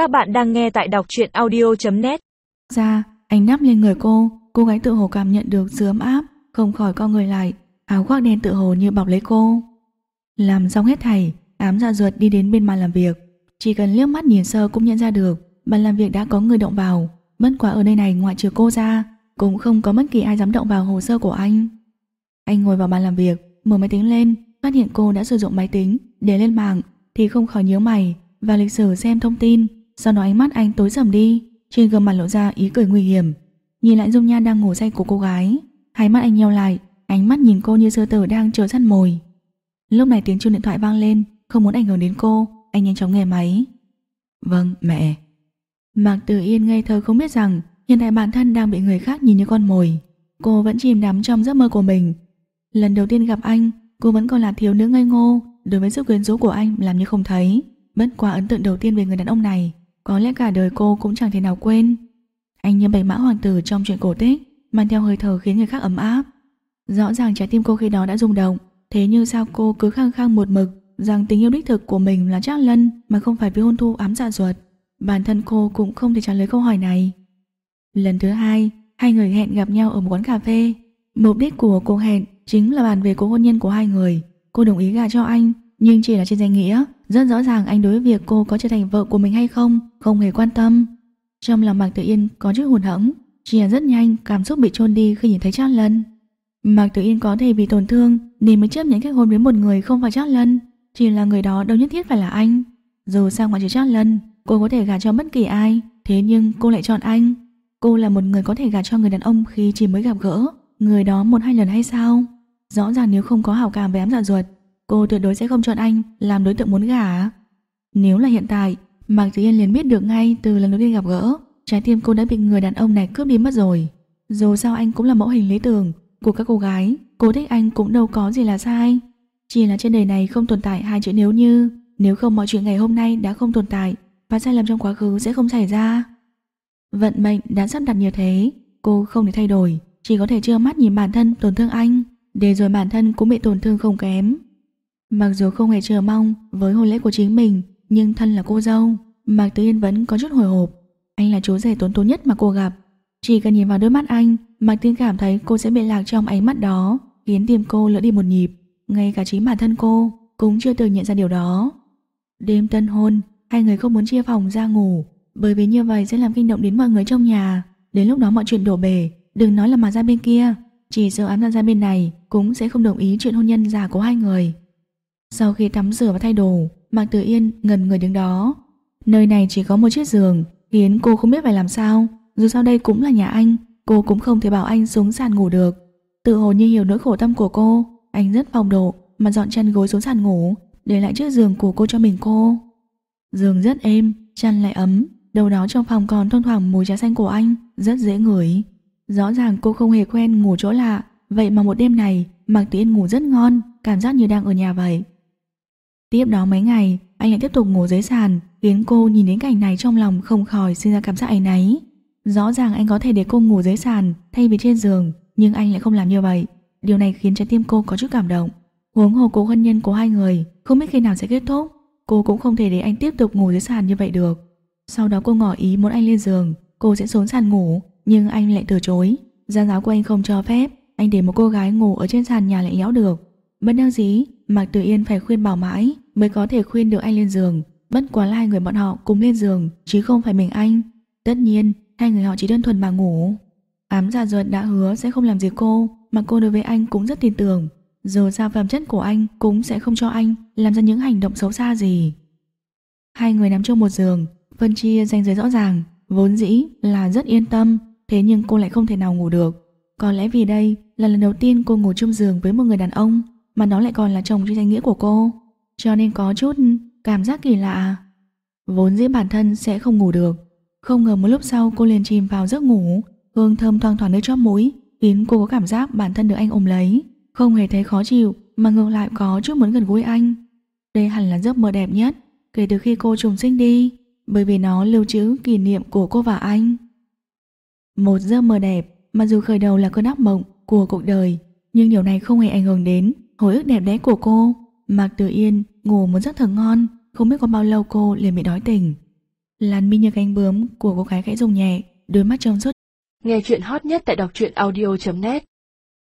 Các bạn đang nghe tại đọc truyện audio.net Ra, anh nắp lên người cô, cô gái tự hồ cảm nhận được sự ấm áp, không khỏi co người lại, áo khoác đen tự hồ như bọc lấy cô. Làm xong hết thảy, ám dạ ruột đi đến bên bàn làm việc. Chỉ cần liếc mắt nhìn sơ cũng nhận ra được, bàn làm việc đã có người động vào. Bất quả ở nơi này ngoại trừ cô ra, cũng không có bất kỳ ai dám động vào hồ sơ của anh. Anh ngồi vào bàn làm việc, mở máy tính lên, phát hiện cô đã sử dụng máy tính để lên mạng, thì không khỏi nhớ mày và lịch sử xem thông tin. Sau đó ánh mắt anh tối sầm đi, trên gương mặt lộ ra ý cười nguy hiểm. Nhìn lại dung nhan đang ngủ say của cô gái, hai mắt anh nheo lại, ánh mắt nhìn cô như sư tử đang chờ săn mồi. Lúc này tiếng chuông điện thoại vang lên, không muốn ảnh hưởng đến cô, anh nhanh chóng nghe máy. Vâng, mẹ. Mạc Tử Yên ngây thơ không biết rằng hiện tại bản thân đang bị người khác nhìn như con mồi. Cô vẫn chìm đắm trong giấc mơ của mình. Lần đầu tiên gặp anh, cô vẫn còn là thiếu nữ ngây ngô, đối với sự quyến rũ của anh làm như không thấy. Bất quá ấn tượng đầu tiên về người đàn ông này, có lẽ cả đời cô cũng chẳng thể nào quên. Anh như bảy mã hoàng tử trong chuyện cổ tích, mang theo hơi thở khiến người khác ấm áp. Rõ ràng trái tim cô khi đó đã rung động, thế nhưng sao cô cứ khăng khăng một mực rằng tình yêu đích thực của mình là Trác Lân mà không phải với hôn thu ám dạ ruột. Bản thân cô cũng không thể trả lời câu hỏi này. Lần thứ hai, hai người hẹn gặp nhau ở một quán cà phê. Mục đích của cuộc hẹn chính là bàn về cuộc hôn nhân của hai người. Cô đồng ý gả cho anh, nhưng chỉ là trên danh nghĩa. Rất rõ ràng anh đối với việc cô có trở thành vợ của mình hay không, không hề quan tâm. Trong lòng Mạc Tử Yên có chút hụt hẫng, chỉ là rất nhanh cảm xúc bị trôn đi khi nhìn thấy Trác Lân. Mạc Tử Yên có thể bị tổn thương nên mới chấp nhận kết hôn với một người không phải Trác Lân, chỉ là người đó đâu nhất thiết phải là anh. Dù sao ngoài trừ Trác Lân, cô có thể gả cho bất kỳ ai, thế nhưng cô lại chọn anh. Cô là một người có thể gả cho người đàn ông khi chỉ mới gặp gỡ, người đó một hai lần hay sao? Rõ ràng nếu không có hảo cảm với ám dạ ruột, cô tuyệt đối sẽ không chọn anh làm đối tượng muốn gả. Nếu là hiện tại, Mạc Tử Yên liền biết được ngay từ lần đầu tiên gặp gỡ, trái tim cô đã bị người đàn ông này cướp đi mất rồi. Dù sao anh cũng là mẫu hình lý tưởng của các cô gái, cô thích anh cũng đâu có gì là sai. Chỉ là trên đời này không tồn tại hai chữ nếu như, nếu không mọi chuyện ngày hôm nay đã không tồn tại và sai lầm trong quá khứ sẽ không xảy ra. Vận mệnh đã sắp đặt như thế, cô không thể thay đổi, chỉ có thể trơ mắt nhìn bản thân tổn thương anh, để rồi bản thân cũng bị tổn thương không kém. Mặc dù không hề chờ mong với hôn lễ của chính mình, nhưng thân là cô dâu, Mạc Tử Yên vẫn có chút hồi hộp. Anh là chú rể tốn tốn nhất mà cô gặp. Chỉ cần nhìn vào đôi mắt anh, Mạc Tiên cảm thấy cô sẽ bị lạc trong ánh mắt đó, khiến tim cô lỡ đi một nhịp. Ngay cả chính bản thân cô cũng chưa từng nhận ra điều đó. Đêm tân hôn, hai người không muốn chia phòng ra ngủ, bởi vì như vậy sẽ làm kinh động đến mọi người trong nhà. Đến lúc đó mọi chuyện đổ bể, đừng nói là mà ra bên kia, chỉ sợ ám ra ra bên này cũng sẽ không đồng ý chuyện hôn nhân giả của hai người. Sau khi tắm rửa và thay đồ, Mạc Tử Yên ngần người đứng đó. Nơi này chỉ có một chiếc giường, khiến cô không biết phải làm sao. Dù sao đây cũng là nhà anh, cô cũng không thể bảo anh xuống sàn ngủ được. Tự hồ như hiểu nỗi khổ tâm của cô, anh rất phong độ mà dọn chân gối xuống sàn ngủ, để lại chiếc giường của cô cho mình cô. Giường rất êm, chăn lại ấm, đầu đó trong phòng còn thoang thoảng mùi trà xanh của anh, rất dễ ngửi. Rõ ràng cô không hề quen ngủ chỗ lạ, vậy mà một đêm này Mạc Tử Yên ngủ rất ngon, cảm giác như đang ở nhà vậy. Tiếp đó mấy ngày, anh lại tiếp tục ngủ dưới sàn, khiến cô nhìn đến cảnh này trong lòng không khỏi sinh ra cảm giác ấy náy. Rõ ràng anh có thể để cô ngủ dưới sàn thay vì trên giường, nhưng anh lại không làm như vậy. Điều này khiến trái tim cô có chút cảm động. Huống hồ cố hôn nhân của hai người không biết khi nào sẽ kết thúc, cô cũng không thể để anh tiếp tục ngủ dưới sàn như vậy được. Sau đó cô ngỏ ý muốn anh lên giường, cô sẽ xuống sàn ngủ, nhưng anh lại từ chối. Gia giáo của anh không cho phép, anh để một cô gái ngủ ở trên sàn nhà lạnh lẽo được. Bất đắc dĩ, Mạc Tử Yên phải khuyên bảo mãi mới có thể khuyên được anh lên giường. Bất quá là hai người bọn họ cùng lên giường, chứ không phải mình anh. Tất nhiên, hai người họ chỉ đơn thuần mà ngủ. Ám dạ giả ruột đã hứa sẽ không làm gì cô, mà cô đối với anh cũng rất tin tưởng. Dù sao phẩm chất của anh cũng sẽ không cho anh làm ra những hành động xấu xa gì. Hai người nằm chung một giường, phân chia ranh giới rõ ràng, vốn dĩ là rất yên tâm, thế nhưng cô lại không thể nào ngủ được. Có lẽ vì đây là lần đầu tiên cô ngủ chung giường với một người đàn ông mà nó lại còn là chồng trên danh nghĩa của cô, cho nên có chút cảm giác kỳ lạ. Vốn dĩ bản thân sẽ không ngủ được, không ngờ một lúc sau cô liền chìm vào giấc ngủ, hương thơm thoang thoảng nơi chóp mũi, khiến cô có cảm giác bản thân được anh ôm lấy, không hề thấy khó chịu mà ngược lại có chút muốn gần gũi anh. Đây hẳn là giấc mơ đẹp nhất kể từ khi cô trùng sinh đi, bởi vì nó lưu trữ kỷ niệm của cô và anh. Một giấc mơ đẹp, mặc dù khởi đầu là cơn ác mộng của cuộc đời, nhưng điều này không hề ảnh hưởng đến hồi ức đẹp đẽ của cô. Mạc Tử Yên ngủ một giấc thật ngon, không biết có bao lâu cô liền bị đói tỉnh. Làn mi như cánh bướm của cô gái khẽ rung nhẹ, đôi mắt trong suốt. Nghe chuyện hot nhất tại đọc truyện audio.net